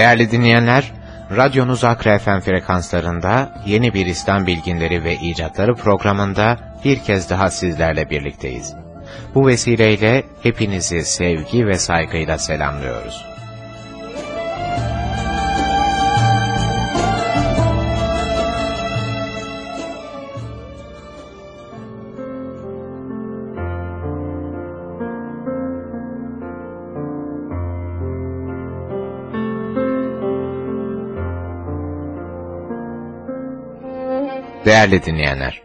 Değerli dinleyenler, radyonuz Akra FM frekanslarında yeni bir İslam bilginleri ve icatları programında bir kez daha sizlerle birlikteyiz. Bu vesileyle hepinizi sevgi ve saygıyla selamlıyoruz. Değerli dinleyenler,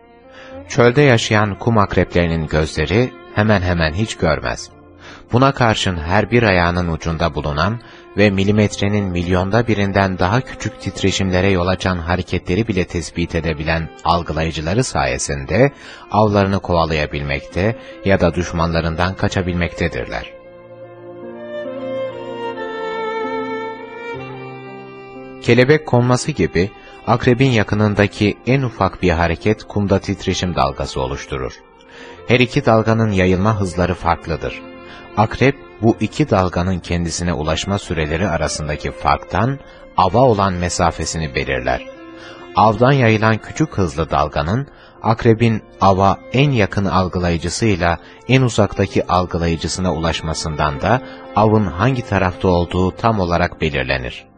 çölde yaşayan kum akreplerinin gözleri hemen hemen hiç görmez. Buna karşın her bir ayağının ucunda bulunan ve milimetrenin milyonda birinden daha küçük titreşimlere yol açan hareketleri bile tespit edebilen algılayıcıları sayesinde avlarını kovalayabilmekte ya da düşmanlarından kaçabilmektedirler. Kelebek konması gibi akrebin yakınındaki en ufak bir hareket kumda titreşim dalgası oluşturur. Her iki dalganın yayılma hızları farklıdır. Akrep bu iki dalganın kendisine ulaşma süreleri arasındaki farktan ava olan mesafesini belirler. Avdan yayılan küçük hızlı dalganın akrebin ava en yakın algılayıcısıyla en uzaktaki algılayıcısına ulaşmasından da avın hangi tarafta olduğu tam olarak belirlenir.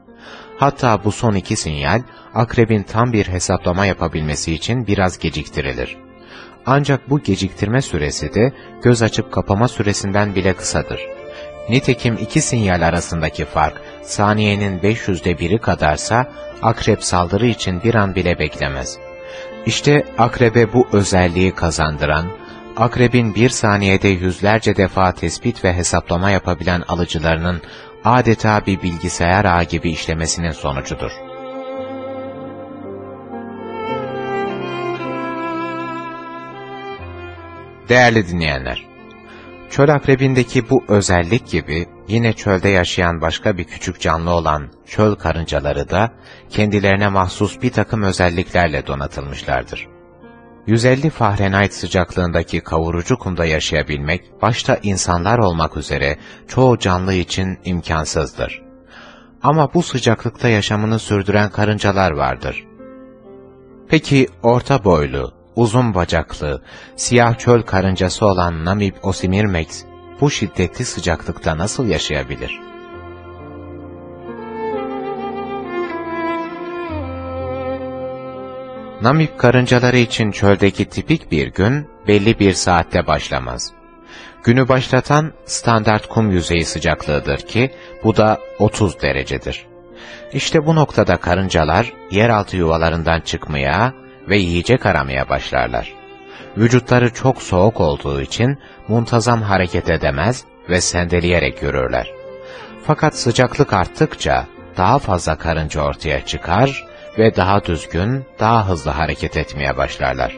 Hatta bu son iki sinyal, akrebin tam bir hesaplama yapabilmesi için biraz geciktirilir. Ancak bu geciktirme süresi de göz açıp kapama süresinden bile kısadır. Nitekim iki sinyal arasındaki fark saniyenin 500'de biri kadarsa akrep saldırı için bir an bile beklemez. İşte akrebe bu özelliği kazandıran, akrebin bir saniyede yüzlerce defa tespit ve hesaplama yapabilen alıcılarının adeta bir bilgisayar ağı gibi işlemesinin sonucudur. Değerli dinleyenler, çöl akrebindeki bu özellik gibi yine çölde yaşayan başka bir küçük canlı olan çöl karıncaları da kendilerine mahsus bir takım özelliklerle donatılmışlardır. 150 Fahrenheit sıcaklığındaki kavurucu kumda yaşayabilmek, başta insanlar olmak üzere çoğu canlı için imkansızdır. Ama bu sıcaklıkta yaşamını sürdüren karıncalar vardır. Peki orta boylu, uzun bacaklı, siyah çöl karıncası olan Namib osimirmex, bu şiddetli sıcaklıkta nasıl yaşayabilir? Namib karıncaları için çöldeki tipik bir gün belli bir saatte başlamaz. Günü başlatan standart kum yüzeyi sıcaklığıdır ki bu da 30 derecedir. İşte bu noktada karıncalar yeraltı yuvalarından çıkmaya ve yiyecek aramaya başlarlar. Vücutları çok soğuk olduğu için muntazam hareket edemez ve sendeleyerek yürürler. Fakat sıcaklık arttıkça daha fazla karınca ortaya çıkar ve daha düzgün, daha hızlı hareket etmeye başlarlar.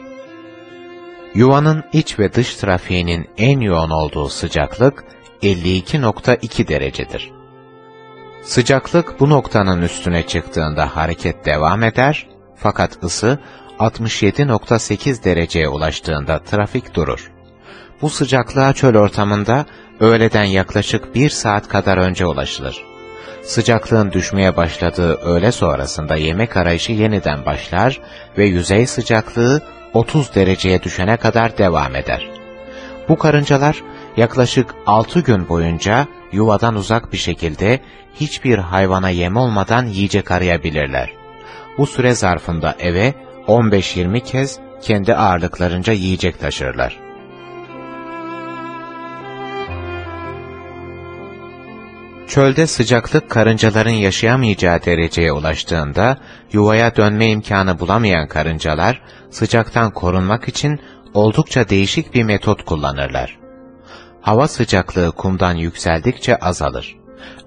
Yuvanın iç ve dış trafiğinin en yoğun olduğu sıcaklık 52.2 derecedir. Sıcaklık bu noktanın üstüne çıktığında hareket devam eder, fakat ısı 67.8 dereceye ulaştığında trafik durur. Bu sıcaklığa çöl ortamında öğleden yaklaşık bir saat kadar önce ulaşılır. Sıcaklığın düşmeye başladığı öğle sonrasında yemek arayışı yeniden başlar ve yüzey sıcaklığı 30 dereceye düşene kadar devam eder. Bu karıncalar yaklaşık 6 gün boyunca yuvadan uzak bir şekilde hiçbir hayvana yem olmadan yiyecek arayabilirler. Bu süre zarfında eve 15-20 kez kendi ağırlıklarınca yiyecek taşırlar. Çölde sıcaklık karıncaların yaşayamayacağı dereceye ulaştığında, yuvaya dönme imkanı bulamayan karıncalar, sıcaktan korunmak için oldukça değişik bir metot kullanırlar. Hava sıcaklığı kumdan yükseldikçe azalır.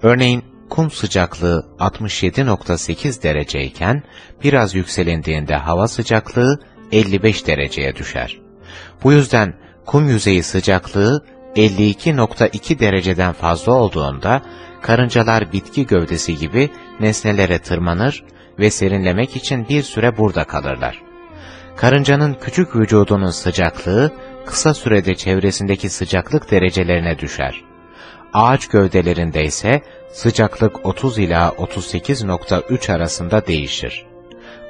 Örneğin kum sıcaklığı 67.8 dereceyken, biraz yükselindiğinde hava sıcaklığı 55 dereceye düşer. Bu yüzden kum yüzeyi sıcaklığı 52.2 dereceden fazla olduğunda, karıncalar bitki gövdesi gibi nesnelere tırmanır ve serinlemek için bir süre burada kalırlar. Karıncanın küçük vücudunun sıcaklığı, kısa sürede çevresindeki sıcaklık derecelerine düşer. Ağaç gövdelerinde ise sıcaklık 30 ila 38.3 arasında değişir.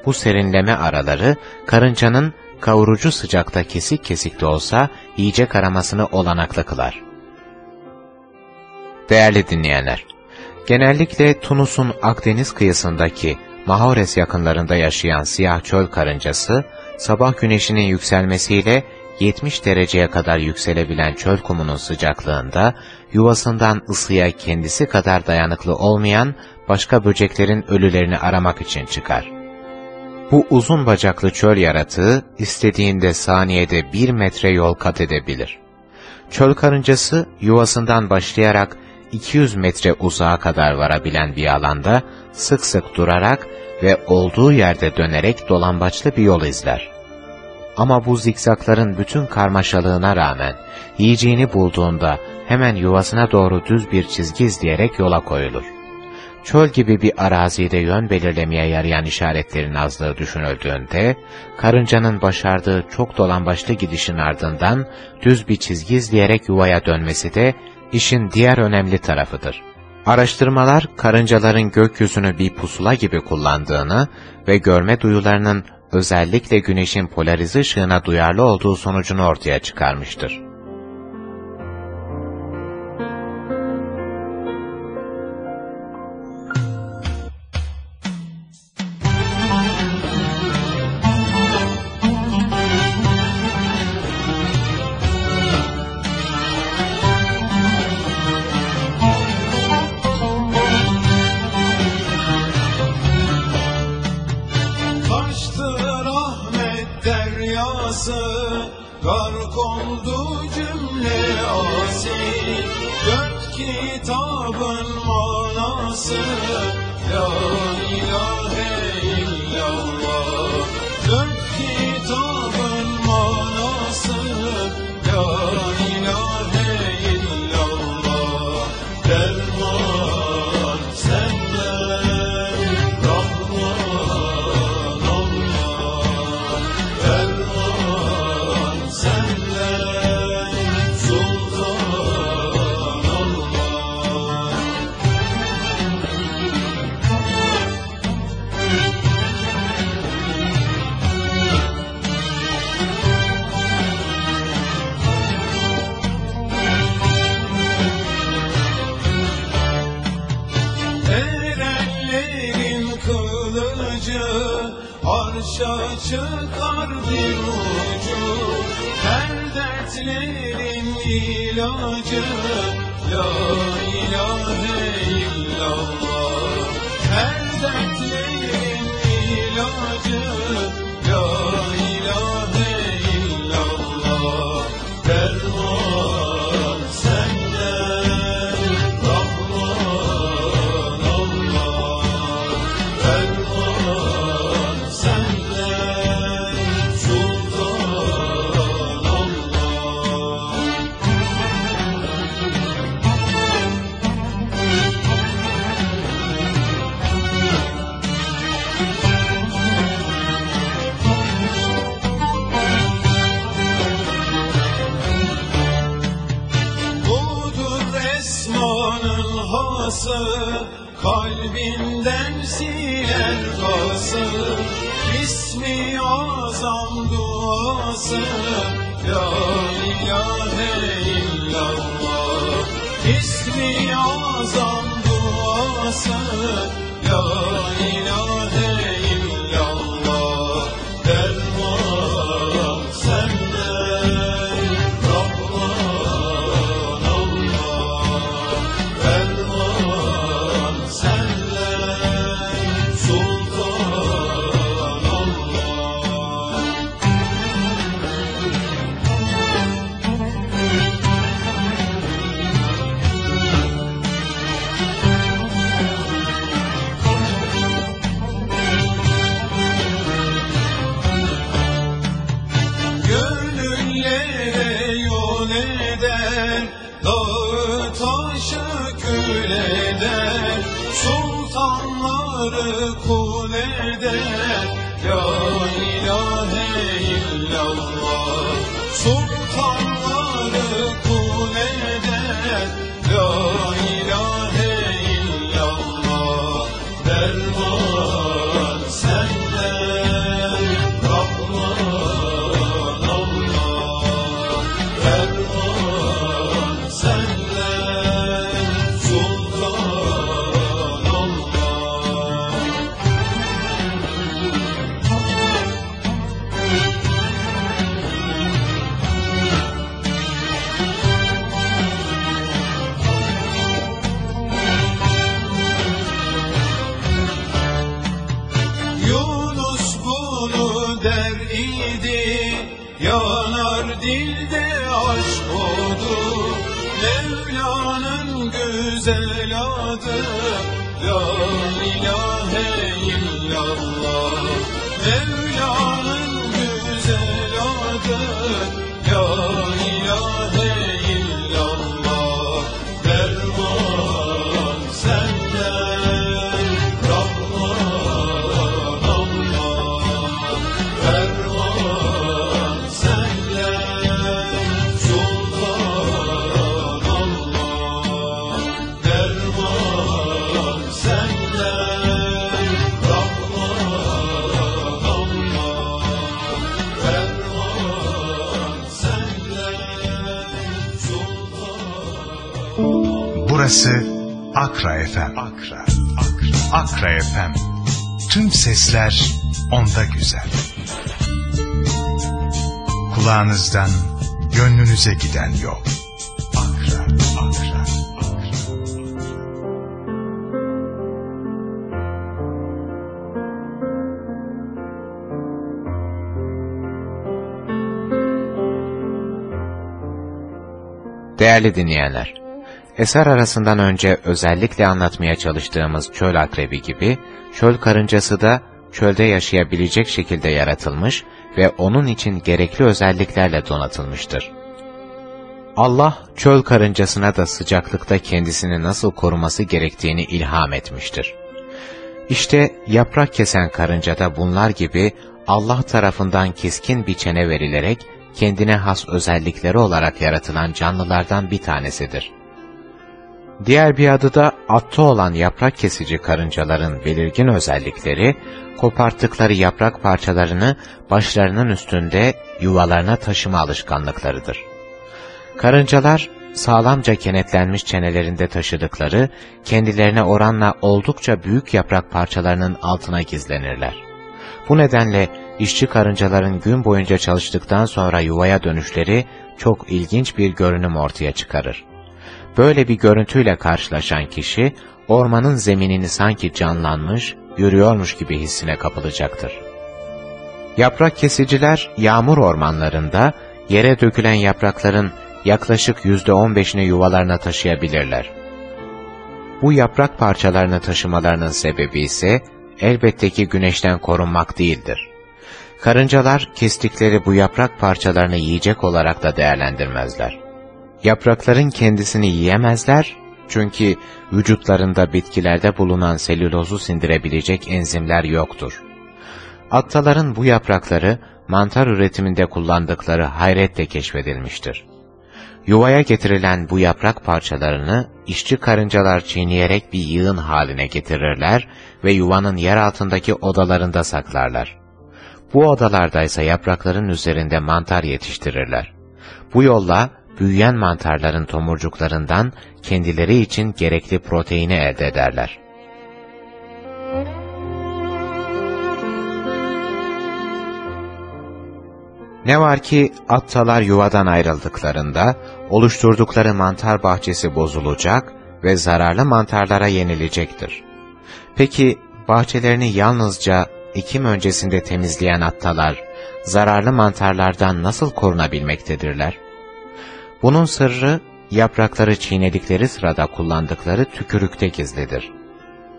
Bu serinleme araları, karıncanın kavurucu sıcakta kesik kesik de olsa yiyecek aramasını olanaklı kılar. Değerli dinleyenler, genellikle Tunus'un Akdeniz kıyısındaki Mahores yakınlarında yaşayan siyah çöl karıncası, sabah güneşinin yükselmesiyle 70 dereceye kadar yükselebilen çöl kumunun sıcaklığında, yuvasından ısıya kendisi kadar dayanıklı olmayan başka böceklerin ölülerini aramak için çıkar. Bu uzun bacaklı çöl yaratığı, istediğinde saniyede bir metre yol kat edebilir. Çöl karıncası, yuvasından başlayarak 200 metre uzağa kadar varabilen bir alanda, sık sık durarak ve olduğu yerde dönerek dolambaçlı bir yol izler. Ama bu zikzakların bütün karmaşalığına rağmen, yiyeceğini bulduğunda hemen yuvasına doğru düz bir çizgi izleyerek yola koyulur. Çöl gibi bir arazide yön belirlemeye yarayan işaretlerin azlığı düşünüldüğünde, karıncanın başardığı çok dolambaçlı gidişin ardından düz bir çizgi izleyerek yuvaya dönmesi de işin diğer önemli tarafıdır. Araştırmalar, karıncaların gökyüzünü bir pusula gibi kullandığını ve görme duyularının özellikle güneşin polarize ışığına duyarlı olduğu sonucunu ortaya çıkarmıştır. Good kids on. çıkar bir ucu Her dertlerin ilacı La ilahe illallah. Her dertlerin ilacı vefası Kalbimden siler fası İsmi azam duası Ya ilahe illallah. İsmi azam duası Ya ilahe sultanları kul eder, la ilahe illallah. Sultanları kul eder, güzel adı La ilahe illallah. Mevla'nın Burası Akra FM. Akra, Akra, Akra FM. Tüm sesler onda güzel. Kulağınızdan gönlünüze giden yol. Akra, Akra, Akra. Değerli dinleyenler, eser arasından önce özellikle anlatmaya çalıştığımız çöl akrebi gibi, çöl karıncası da çölde yaşayabilecek şekilde yaratılmış ve onun için gerekli özelliklerle donatılmıştır. Allah, çöl karıncasına da sıcaklıkta kendisini nasıl koruması gerektiğini ilham etmiştir. İşte yaprak kesen karınca da bunlar gibi Allah tarafından keskin bir çene verilerek kendine has özellikleri olarak yaratılan canlılardan bir tanesidir. Diğer bir adı da atta olan yaprak kesici karıncaların belirgin özellikleri, koparttıkları yaprak parçalarını başlarının üstünde yuvalarına taşıma alışkanlıklarıdır. Karıncalar, sağlamca kenetlenmiş çenelerinde taşıdıkları, kendilerine oranla oldukça büyük yaprak parçalarının altına gizlenirler. Bu nedenle işçi karıncaların gün boyunca çalıştıktan sonra yuvaya dönüşleri çok ilginç bir görünüm ortaya çıkarır. Böyle bir görüntüyle karşılaşan kişi, ormanın zeminini sanki canlanmış, yürüyormuş gibi hissine kapılacaktır. Yaprak kesiciler, yağmur ormanlarında yere dökülen yaprakların yaklaşık yüzde on beşini yuvalarına taşıyabilirler. Bu yaprak parçalarını taşımalarının sebebi ise elbette ki güneşten korunmak değildir. Karıncalar kestikleri bu yaprak parçalarını yiyecek olarak da değerlendirmezler. Yaprakların kendisini yiyemezler çünkü vücutlarında bitkilerde bulunan selülozu sindirebilecek enzimler yoktur. Attaların bu yaprakları mantar üretiminde kullandıkları hayretle keşfedilmiştir. Yuvaya getirilen bu yaprak parçalarını işçi karıncalar çiğneyerek bir yığın haline getirirler ve yuvanın yer altındaki odalarında saklarlar. Bu odalarda ise yaprakların üzerinde mantar yetiştirirler. Bu yolla büyüyen mantarların tomurcuklarından kendileri için gerekli proteini elde ederler. Ne var ki attalar yuvadan ayrıldıklarında oluşturdukları mantar bahçesi bozulacak ve zararlı mantarlara yenilecektir. Peki bahçelerini yalnızca ekim öncesinde temizleyen attalar zararlı mantarlardan nasıl korunabilmektedirler? Bunun sırrı yaprakları çiğnedikleri sırada kullandıkları tükürükte gizlidir.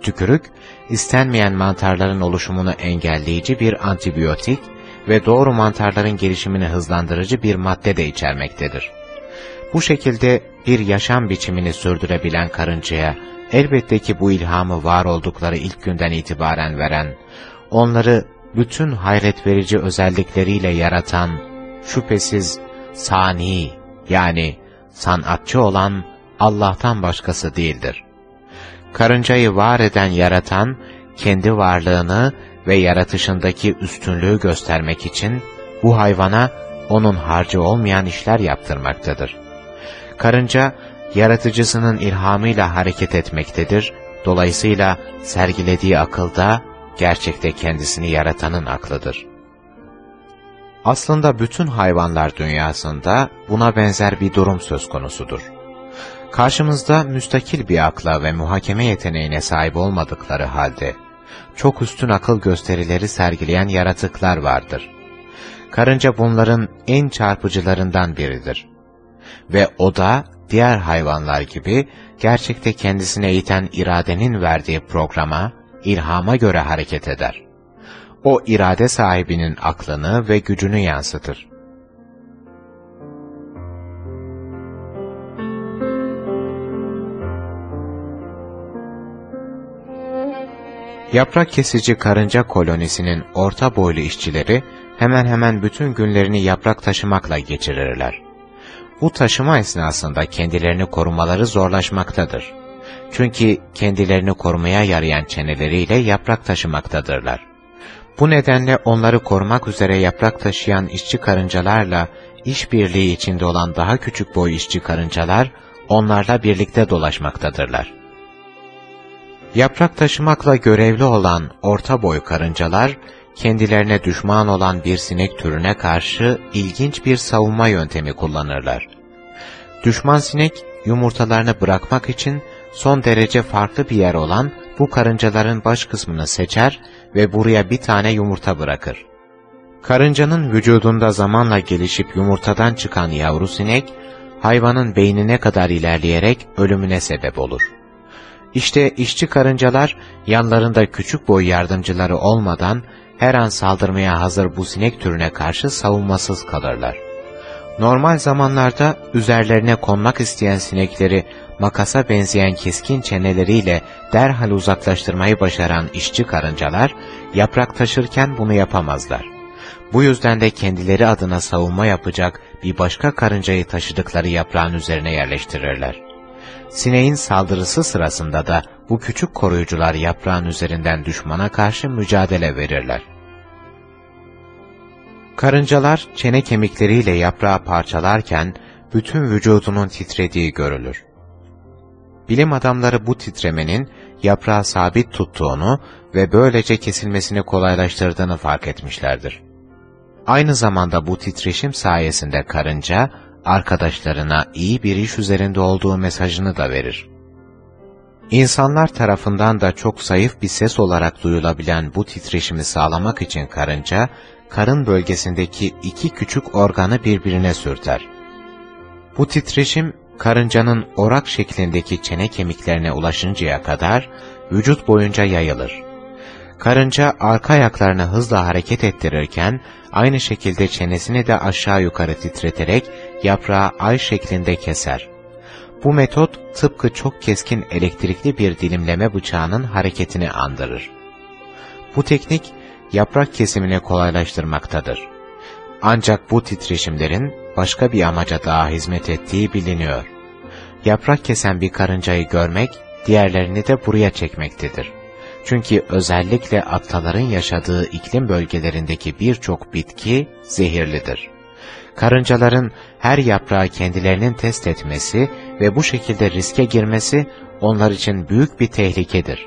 Tükürük, istenmeyen mantarların oluşumunu engelleyici bir antibiyotik ve doğru mantarların gelişimini hızlandırıcı bir madde de içermektedir. Bu şekilde bir yaşam biçimini sürdürebilen karıncaya elbette ki bu ilhamı var oldukları ilk günden itibaren veren, onları bütün hayret verici özellikleriyle yaratan, şüphesiz sani yani sanatçı olan Allah'tan başkası değildir. Karıncayı var eden yaratan, kendi varlığını ve yaratışındaki üstünlüğü göstermek için bu hayvana onun harcı olmayan işler yaptırmaktadır. Karınca, yaratıcısının ilhamıyla hareket etmektedir, dolayısıyla sergilediği akılda, gerçekte kendisini yaratanın aklıdır. Aslında bütün hayvanlar dünyasında buna benzer bir durum söz konusudur. Karşımızda müstakil bir akla ve muhakeme yeteneğine sahip olmadıkları halde, çok üstün akıl gösterileri sergileyen yaratıklar vardır. Karınca bunların en çarpıcılarından biridir. Ve o da diğer hayvanlar gibi gerçekte kendisine iten iradenin verdiği programa, ilhama göre hareket eder. O irade sahibinin aklını ve gücünü yansıtır. Yaprak kesici karınca kolonisinin orta boylu işçileri hemen hemen bütün günlerini yaprak taşımakla geçirirler. Bu taşıma esnasında kendilerini korumaları zorlaşmaktadır. Çünkü kendilerini korumaya yarayan çeneleriyle yaprak taşımaktadırlar. Bu nedenle onları korumak üzere yaprak taşıyan işçi karıncalarla işbirliği içinde olan daha küçük boy işçi karıncalar onlarla birlikte dolaşmaktadırlar. Yaprak taşımakla görevli olan orta boy karıncalar, kendilerine düşman olan bir sinek türüne karşı ilginç bir savunma yöntemi kullanırlar. Düşman sinek, yumurtalarını bırakmak için son derece farklı bir yer olan bu karıncaların baş kısmını seçer ve buraya bir tane yumurta bırakır. Karıncanın vücudunda zamanla gelişip yumurtadan çıkan yavru sinek, hayvanın beynine kadar ilerleyerek ölümüne sebep olur. İşte işçi karıncalar yanlarında küçük boy yardımcıları olmadan her an saldırmaya hazır bu sinek türüne karşı savunmasız kalırlar. Normal zamanlarda üzerlerine konmak isteyen sinekleri makasa benzeyen keskin çeneleriyle derhal uzaklaştırmayı başaran işçi karıncalar, yaprak taşırken bunu yapamazlar. Bu yüzden de kendileri adına savunma yapacak bir başka karıncayı taşıdıkları yaprağın üzerine yerleştirirler. Sineğin saldırısı sırasında da bu küçük koruyucular yaprağın üzerinden düşmana karşı mücadele verirler. Karıncalar çene kemikleriyle yaprağı parçalarken bütün vücudunun titrediği görülür. Bilim adamları bu titremenin yaprağı sabit tuttuğunu ve böylece kesilmesini kolaylaştırdığını fark etmişlerdir. Aynı zamanda bu titreşim sayesinde karınca, arkadaşlarına iyi bir iş üzerinde olduğu mesajını da verir. İnsanlar tarafından da çok zayıf bir ses olarak duyulabilen bu titreşimi sağlamak için karınca, karın bölgesindeki iki küçük organı birbirine sürter. Bu titreşim, karıncanın orak şeklindeki çene kemiklerine ulaşıncaya kadar vücut boyunca yayılır. Karınca arka ayaklarını hızla hareket ettirirken, aynı şekilde çenesini de aşağı yukarı titreterek yaprağı ay şeklinde keser. Bu metot tıpkı çok keskin elektrikli bir dilimleme bıçağının hareketini andırır. Bu teknik yaprak kesimini kolaylaştırmaktadır. Ancak bu titreşimlerin başka bir amaca daha hizmet ettiği biliniyor. Yaprak kesen bir karıncayı görmek, diğerlerini de buraya çekmektedir. Çünkü özellikle attaların yaşadığı iklim bölgelerindeki birçok bitki zehirlidir. Karıncaların her yaprağı kendilerinin test etmesi ve bu şekilde riske girmesi onlar için büyük bir tehlikedir.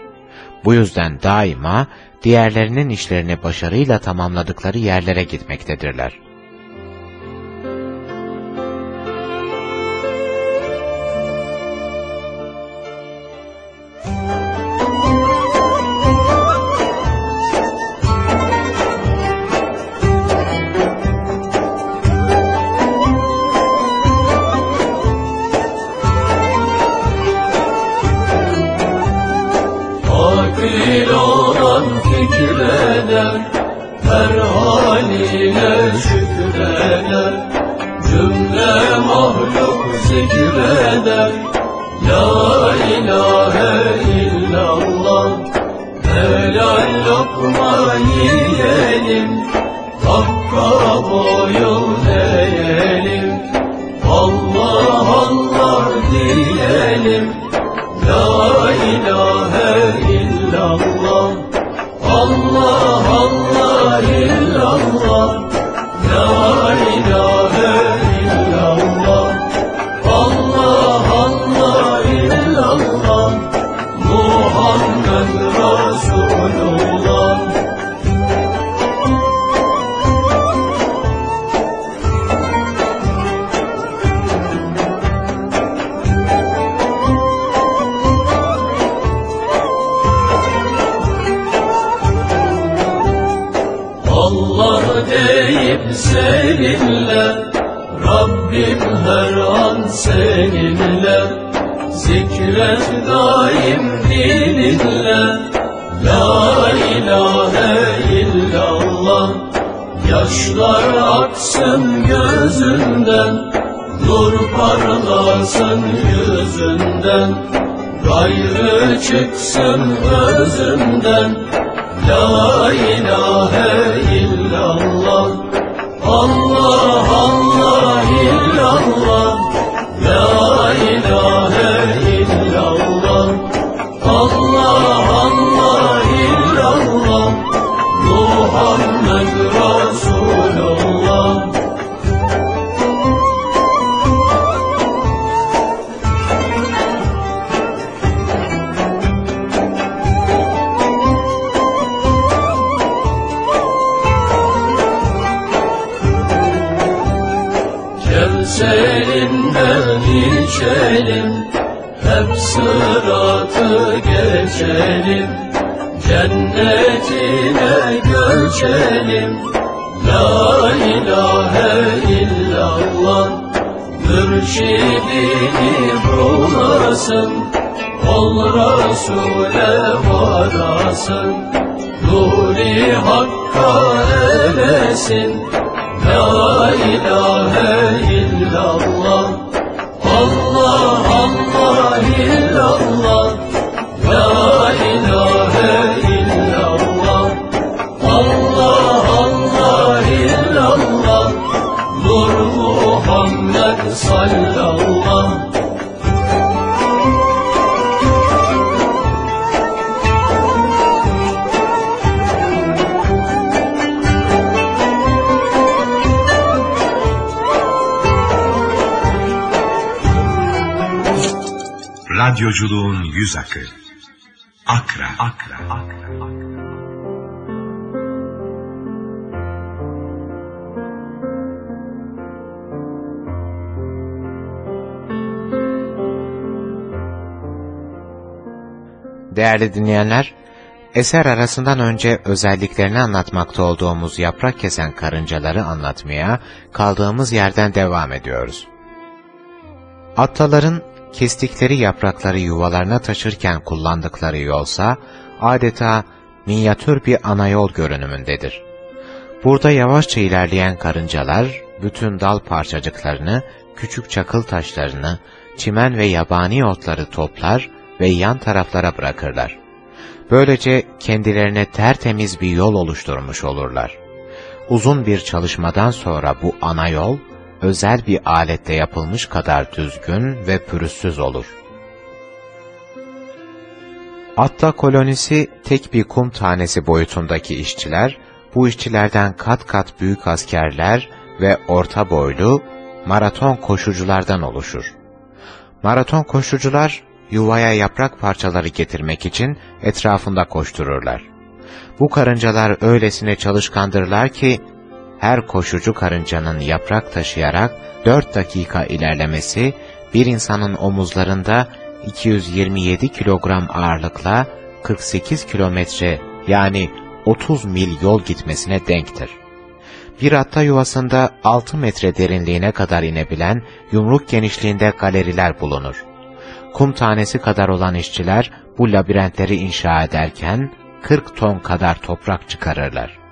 Bu yüzden daima diğerlerinin işlerini başarıyla tamamladıkları yerlere gitmektedirler. Seninle. Rabbim her an seninle. Zikret daim dininle. La ilahe illallah. Yaşlar aksın gözünden. Nur parlasın yüzünden. Gayrı çıksın özünden. La ilahe illallah Allah Allah illallah sıratı geçelim Cennetine göçelim. La ilahe illallah Mürşidini bulasın Ol Resul'e varasın Nuri Hakk'a eresin La ilahe illallah illallah Radyoculuğun yüz akı. Akra. Akra. Akra. Değerli dinleyenler, eser arasından önce özelliklerini anlatmakta olduğumuz yaprak kesen karıncaları anlatmaya kaldığımız yerden devam ediyoruz. Attaların kestikleri yaprakları yuvalarına taşırken kullandıkları yolsa adeta minyatür bir ana yol görünümündedir. Burada yavaşça ilerleyen karıncalar bütün dal parçacıklarını, küçük çakıl taşlarını, çimen ve yabani otları toplar ve yan taraflara bırakırlar. Böylece kendilerine tertemiz bir yol oluşturmuş olurlar. Uzun bir çalışmadan sonra bu ana yol, özel bir alette yapılmış kadar düzgün ve pürüzsüz olur. Atta kolonisi tek bir kum tanesi boyutundaki işçiler, bu işçilerden kat kat büyük askerler ve orta boylu maraton koşuculardan oluşur. Maraton koşucular yuvaya yaprak parçaları getirmek için etrafında koştururlar. Bu karıncalar öylesine çalışkandırlar ki her koşucu karıncanın yaprak taşıyarak 4 dakika ilerlemesi bir insanın omuzlarında 227 kilogram ağırlıkla 48 kilometre yani 30 mil yol gitmesine denktir. Bir atta yuvasında 6 metre derinliğine kadar inebilen yumruk genişliğinde galeriler bulunur. Kum tanesi kadar olan işçiler bu labirentleri inşa ederken 40 ton kadar toprak çıkarırlar.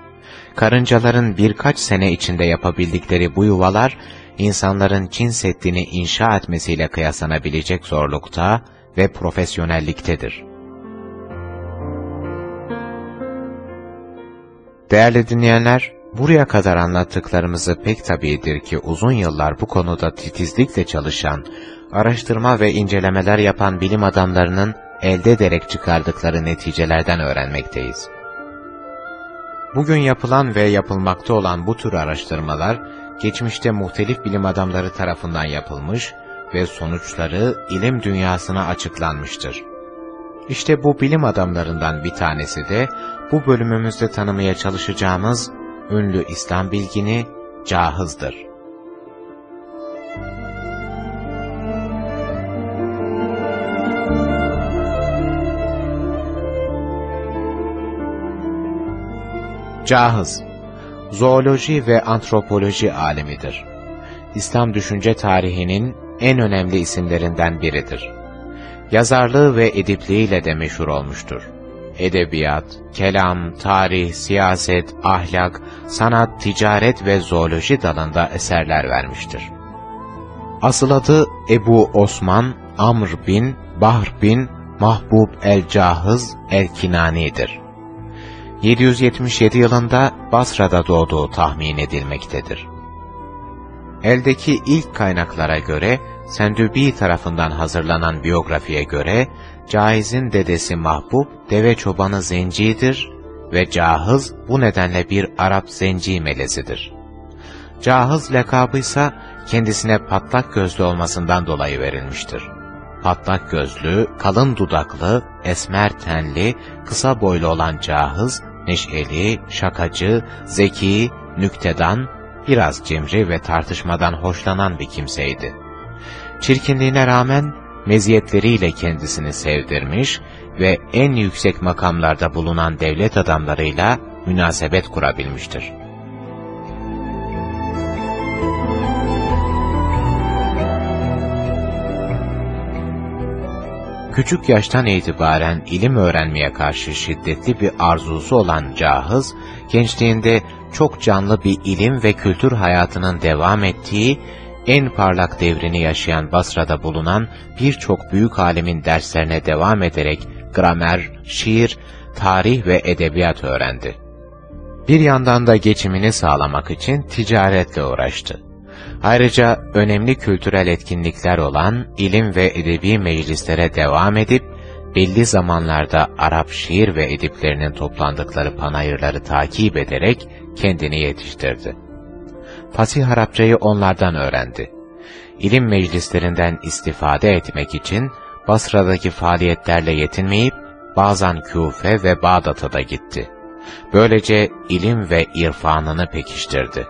Karıncaların birkaç sene içinde yapabildikleri bu yuvalar, insanların Çin Seddi'ni inşa etmesiyle kıyaslanabilecek zorlukta ve profesyonelliktedir. Değerli dinleyenler, buraya kadar anlattıklarımızı pek tabidir ki uzun yıllar bu konuda titizlikle çalışan, araştırma ve incelemeler yapan bilim adamlarının elde ederek çıkardıkları neticelerden öğrenmekteyiz. Bugün yapılan ve yapılmakta olan bu tür araştırmalar, geçmişte muhtelif bilim adamları tarafından yapılmış ve sonuçları ilim dünyasına açıklanmıştır. İşte bu bilim adamlarından bir tanesi de, bu bölümümüzde tanımaya çalışacağımız ünlü İslam bilgini Cahız'dır. Cahız, zooloji ve antropoloji alemidir. İslam düşünce tarihinin en önemli isimlerinden biridir. Yazarlığı ve edipliğiyle de meşhur olmuştur. Edebiyat, kelam, tarih, siyaset, ahlak, sanat, ticaret ve zooloji dalında eserler vermiştir. Asıl adı Ebu Osman Amr bin Bahr bin Mahbub el-Cahız el-Kinani'dir. 777 yılında Basra'da doğduğu tahmin edilmektedir. Eldeki ilk kaynaklara göre, Sendübi tarafından hazırlanan biyografiye göre, Caiz'in dedesi Mahbub, deve çobanı zencidir ve Cahız bu nedenle bir Arap zenci melesidir. Cahız lakabı ise kendisine patlak gözlü olmasından dolayı verilmiştir. Patlak gözlü, kalın dudaklı, esmer tenli, kısa boylu olan Cahız, neşeli, şakacı, zeki, nüktedan, biraz cimri ve tartışmadan hoşlanan bir kimseydi. Çirkinliğine rağmen meziyetleriyle kendisini sevdirmiş ve en yüksek makamlarda bulunan devlet adamlarıyla münasebet kurabilmiştir. Küçük yaştan itibaren ilim öğrenmeye karşı şiddetli bir arzusu olan Cahız, gençliğinde çok canlı bir ilim ve kültür hayatının devam ettiği, en parlak devrini yaşayan Basra'da bulunan birçok büyük alemin derslerine devam ederek gramer, şiir, tarih ve edebiyat öğrendi. Bir yandan da geçimini sağlamak için ticaretle uğraştı. Ayrıca önemli kültürel etkinlikler olan ilim ve edebi meclislere devam edip, belli zamanlarda Arap şiir ve ediplerinin toplandıkları panayırları takip ederek kendini yetiştirdi. Fasih Arapçayı onlardan öğrendi. İlim meclislerinden istifade etmek için Basra'daki faaliyetlerle yetinmeyip, bazen Küfe ve Bağdat'a da gitti. Böylece ilim ve irfanını pekiştirdi.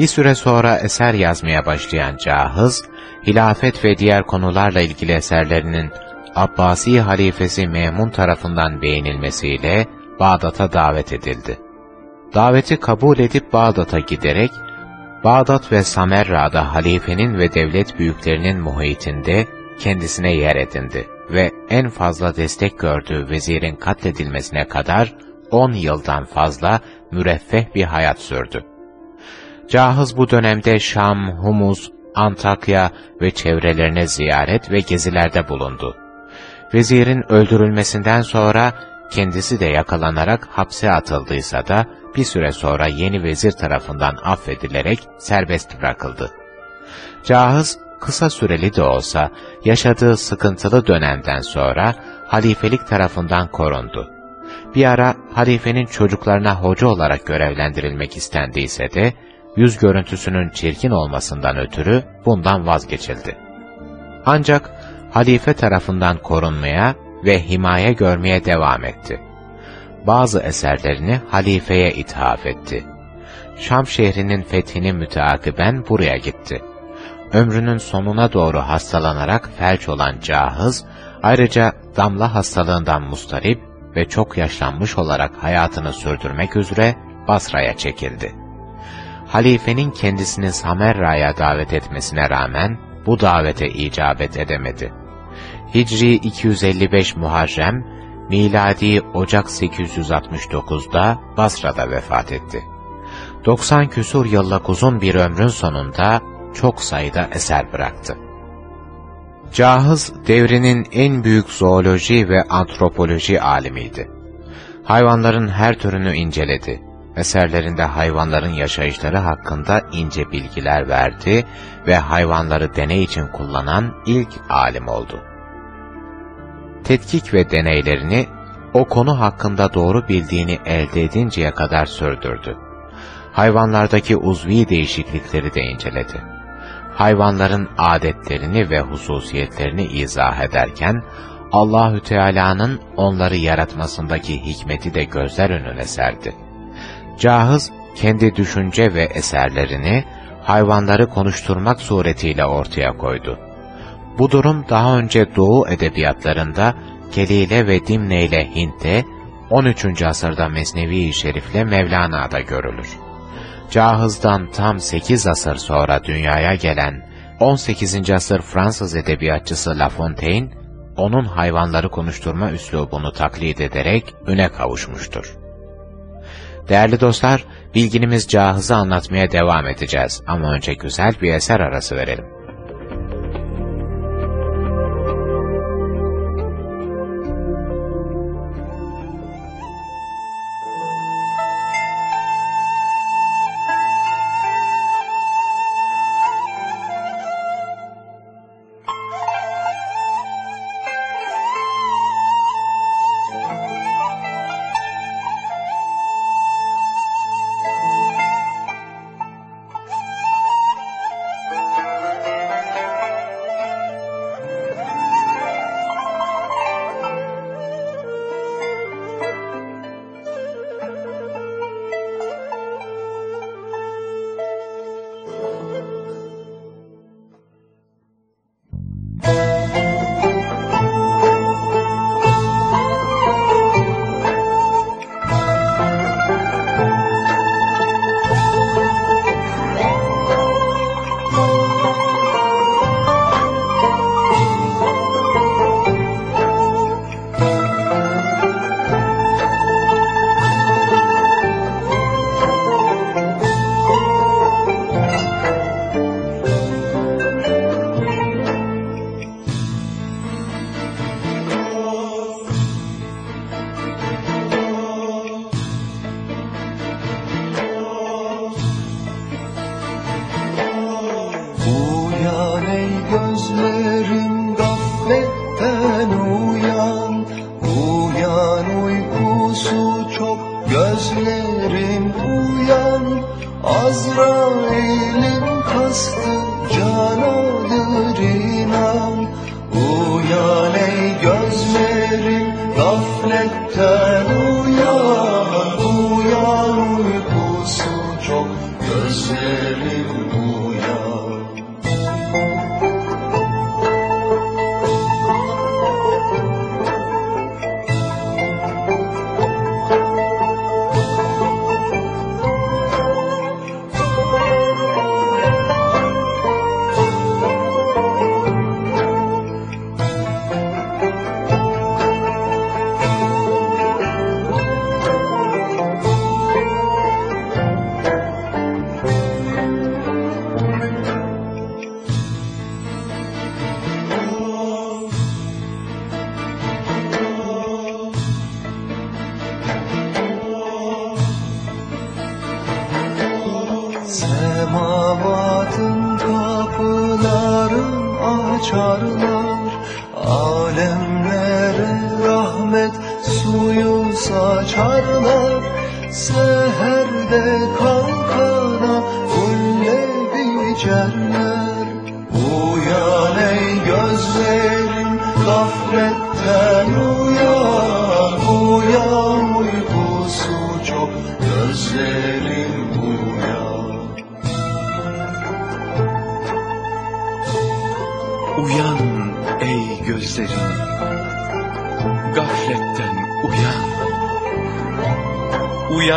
Bir süre sonra eser yazmaya başlayan Cahız, hilafet ve diğer konularla ilgili eserlerinin Abbasi halifesi Memun tarafından beğenilmesiyle Bağdat'a davet edildi. Daveti kabul edip Bağdat'a giderek, Bağdat ve Samerra'da halifenin ve devlet büyüklerinin muhitinde kendisine yer edindi ve en fazla destek gördüğü vezirin katledilmesine kadar 10 yıldan fazla müreffeh bir hayat sürdü. Cahız bu dönemde Şam, Humus, Antakya ve çevrelerine ziyaret ve gezilerde bulundu. Vezirin öldürülmesinden sonra kendisi de yakalanarak hapse atıldıysa da bir süre sonra yeni vezir tarafından affedilerek serbest bırakıldı. Cahız kısa süreli de olsa yaşadığı sıkıntılı dönemden sonra halifelik tarafından korundu. Bir ara halifenin çocuklarına hoca olarak görevlendirilmek istendiyse de yüz görüntüsünün çirkin olmasından ötürü bundan vazgeçildi. Ancak halife tarafından korunmaya ve himaye görmeye devam etti. Bazı eserlerini halifeye ithaf etti. Şam şehrinin fethini müteakiben buraya gitti. Ömrünün sonuna doğru hastalanarak felç olan Cahız, ayrıca damla hastalığından mustarip ve çok yaşlanmış olarak hayatını sürdürmek üzere Basra'ya çekildi. Halifenin kendisini Samerra'ya davet etmesine rağmen bu davete icabet edemedi. Hicri 255 Muharrem, miladi Ocak 869'da Basra'da vefat etti. 90 küsur yıllık uzun bir ömrün sonunda çok sayıda eser bıraktı. Cahız, devrinin en büyük zooloji ve antropoloji alimiydi. Hayvanların her türünü inceledi. Eserlerinde hayvanların yaşayışları hakkında ince bilgiler verdi ve hayvanları deney için kullanan ilk alim oldu. Tetkik ve deneylerini o konu hakkında doğru bildiğini elde edinceye kadar sürdürdü. Hayvanlardaki uzvi değişiklikleri de inceledi hayvanların adetlerini ve hususiyetlerini izah ederken, Allahü Teala'nın onları yaratmasındaki hikmeti de gözler önüne serdi. Cahız, kendi düşünce ve eserlerini hayvanları konuşturmak suretiyle ortaya koydu. Bu durum daha önce Doğu edebiyatlarında Kelile ve Dimne ile Hint'te, 13. asırda Mesnevi-i Şerif'le Mevlana'da görülür. Cahız'dan tam 8 asır sonra dünyaya gelen 18. asır Fransız edebiyatçısı La Fontaine, onun hayvanları konuşturma üslubunu taklit ederek öne kavuşmuştur. Değerli dostlar, bilginimiz Cahız'ı anlatmaya devam edeceğiz ama önce güzel bir eser arası verelim.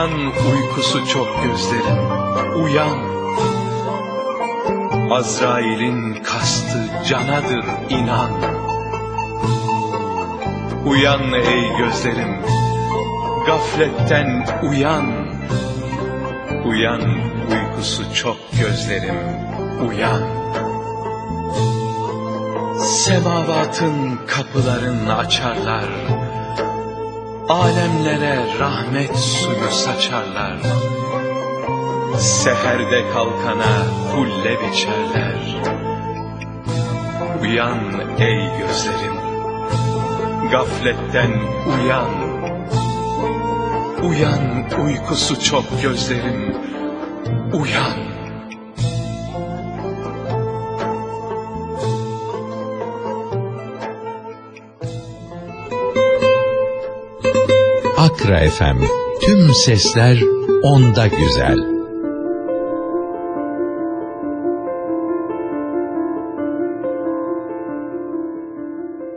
Uyan uykusu çok gözlerim, uyan. Azrail'in kastı canadır inan. Uyan ey gözlerim, gafletten uyan. Uyan uykusu çok gözlerim, uyan. Semavatın kapılarını açarlar. Alemlere rahmet suyu saçarlar. Seherde kalkana hulle biçerler. Uyan ey gözlerim, gafletten uyan. Uyan uykusu çok gözlerim, uyan. Akra FM. Tüm sesler onda güzel.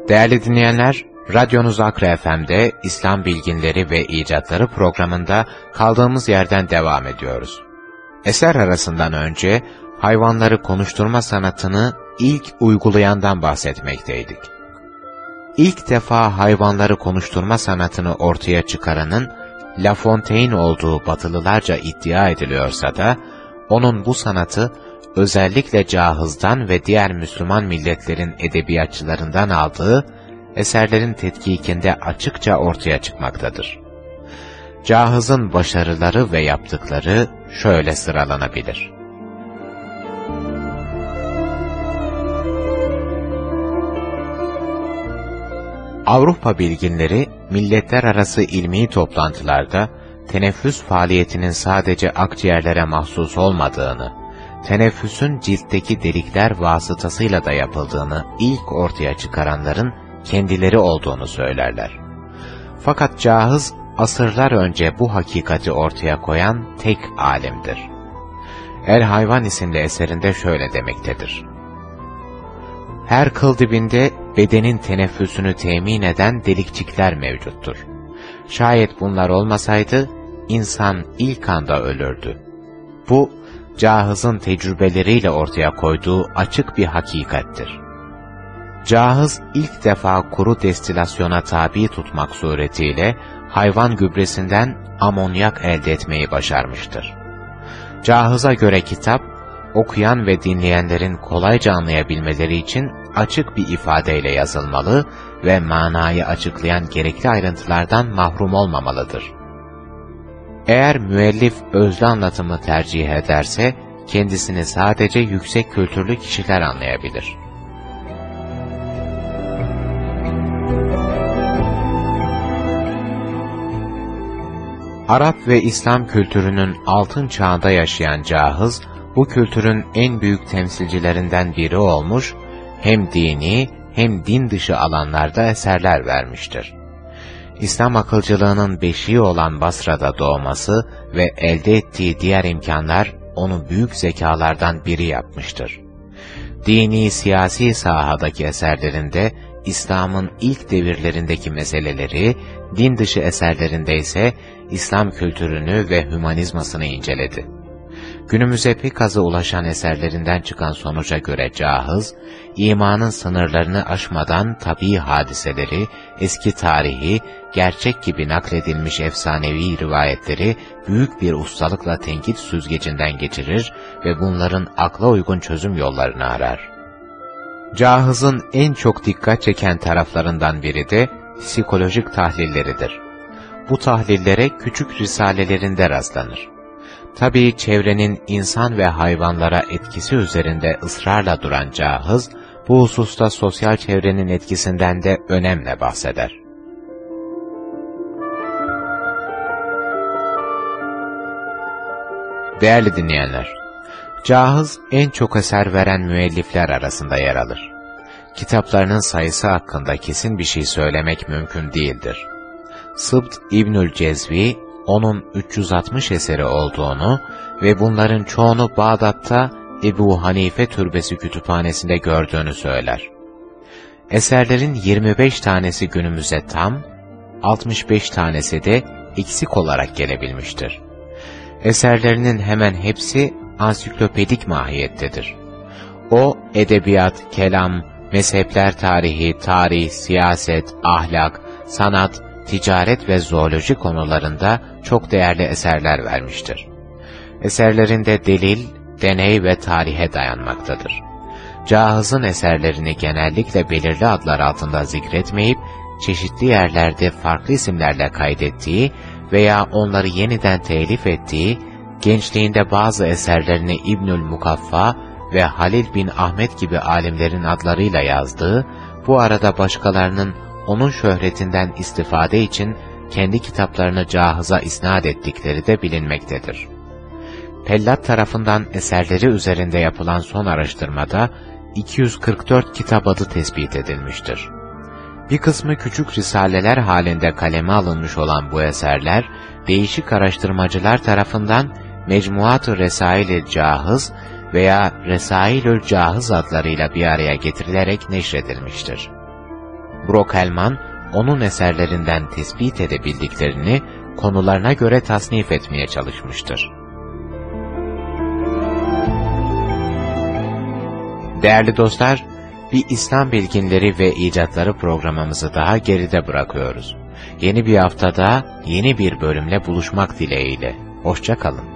Değerli dinleyenler, radyonuz Akra FM'de İslam Bilginleri ve İcatları programında kaldığımız yerden devam ediyoruz. Eser arasından önce hayvanları konuşturma sanatını ilk uygulayandan bahsetmekteydik. İlk defa hayvanları konuşturma sanatını ortaya çıkaranın La Fontaine olduğu batılılarca iddia ediliyorsa da, onun bu sanatı özellikle Cahız'dan ve diğer Müslüman milletlerin edebiyatçılarından aldığı eserlerin tetkikinde açıkça ortaya çıkmaktadır. Cahız'ın başarıları ve yaptıkları şöyle sıralanabilir. Avrupa bilginleri milletler arası ilmi toplantılarda teneffüs faaliyetinin sadece akciğerlere mahsus olmadığını, teneffüsün ciltteki delikler vasıtasıyla da yapıldığını ilk ortaya çıkaranların kendileri olduğunu söylerler. Fakat Cahız asırlar önce bu hakikati ortaya koyan tek alimdir. El Hayvan isimli eserinde şöyle demektedir. Her kıl dibinde bedenin teneffüsünü temin eden delikçikler mevcuttur. Şayet bunlar olmasaydı, insan ilk anda ölürdü. Bu, Cahız'ın tecrübeleriyle ortaya koyduğu açık bir hakikattir. Cahız ilk defa kuru destilasyona tabi tutmak suretiyle hayvan gübresinden amonyak elde etmeyi başarmıştır. Cahız'a göre kitap, okuyan ve dinleyenlerin kolayca anlayabilmeleri için açık bir ifadeyle yazılmalı ve manayı açıklayan gerekli ayrıntılardan mahrum olmamalıdır. Eğer müellif özlü anlatımı tercih ederse, kendisini sadece yüksek kültürlü kişiler anlayabilir. Arap ve İslam kültürünün altın çağında yaşayan Cahız, bu kültürün en büyük temsilcilerinden biri olmuş, hem dini hem din dışı alanlarda eserler vermiştir. İslam akılcılığının beşiği olan Basra'da doğması ve elde ettiği diğer imkanlar onu büyük zekalardan biri yapmıştır. Dini siyasi sahadaki eserlerinde İslam'ın ilk devirlerindeki meseleleri, din dışı eserlerinde ise İslam kültürünü ve hümanizmasını inceledi. Günümüze pek azı ulaşan eserlerinden çıkan sonuca göre Cahız, imanın sınırlarını aşmadan tabii hadiseleri, eski tarihi, gerçek gibi nakledilmiş efsanevi rivayetleri büyük bir ustalıkla tenkit süzgecinden geçirir ve bunların akla uygun çözüm yollarını arar. Cahız'ın en çok dikkat çeken taraflarından biri de psikolojik tahlilleridir. Bu tahlillere küçük risalelerinde rastlanır. Tabii çevrenin insan ve hayvanlara etkisi üzerinde ısrarla duran Cahız, bu hususta sosyal çevrenin etkisinden de önemle bahseder. Değerli dinleyenler, Cahız en çok eser veren müellifler arasında yer alır. Kitaplarının sayısı hakkında kesin bir şey söylemek mümkün değildir. Sıbt İbnül Cezvi, onun 360 eseri olduğunu ve bunların çoğunu Bağdat'ta Ebu Hanife Türbesi kütüphanesinde gördüğünü söyler. Eserlerin 25 tanesi günümüze tam, 65 tanesi de eksik olarak gelebilmiştir. Eserlerinin hemen hepsi ansiklopedik mahiyettedir. O, edebiyat, kelam, mezhepler tarihi, tarih, siyaset, ahlak, sanat, ticaret ve zooloji konularında çok değerli eserler vermiştir. Eserlerinde delil, deney ve tarihe dayanmaktadır. Cahız'ın eserlerini genellikle belirli adlar altında zikretmeyip, çeşitli yerlerde farklı isimlerle kaydettiği veya onları yeniden telif ettiği, gençliğinde bazı eserlerini İbnül Mukaffa ve Halil bin Ahmet gibi alimlerin adlarıyla yazdığı, bu arada başkalarının onun şöhretinden istifade için kendi kitaplarını cahıza isnat ettikleri de bilinmektedir. Pellat tarafından eserleri üzerinde yapılan son araştırmada 244 kitap adı tespit edilmiştir. Bir kısmı küçük risaleler halinde kaleme alınmış olan bu eserler, değişik araştırmacılar tarafından Mecmuat-ı Resail-i Cahız veya Resailül Cahız adlarıyla bir araya getirilerek neşredilmiştir. Brokelman, onun eserlerinden tespit edebildiklerini konularına göre tasnif etmeye çalışmıştır. Değerli dostlar, bir İslam bilginleri ve icatları programımızı daha geride bırakıyoruz. Yeni bir haftada yeni bir bölümle buluşmak dileğiyle. Hoşçakalın. İslam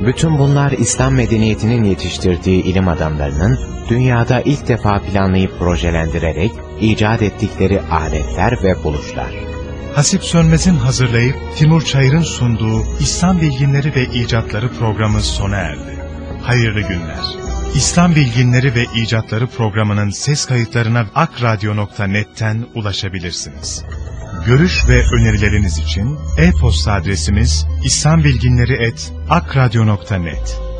Bütün bunlar İslam medeniyetinin yetiştirdiği ilim adamlarının dünyada ilk defa planlayıp projelendirerek icat ettikleri aletler ve buluşlar. Hasip Sönmez'in hazırlayıp Timur Çayır'ın sunduğu İslam Bilginleri ve İcatları programı sona erdi. Hayırlı günler. İslam Bilginleri ve İcatları programının ses kayıtlarına akradyo.net'ten ulaşabilirsiniz. Görüş ve önerileriniz için e-posta adresimiz islambilginleri.akradyo.net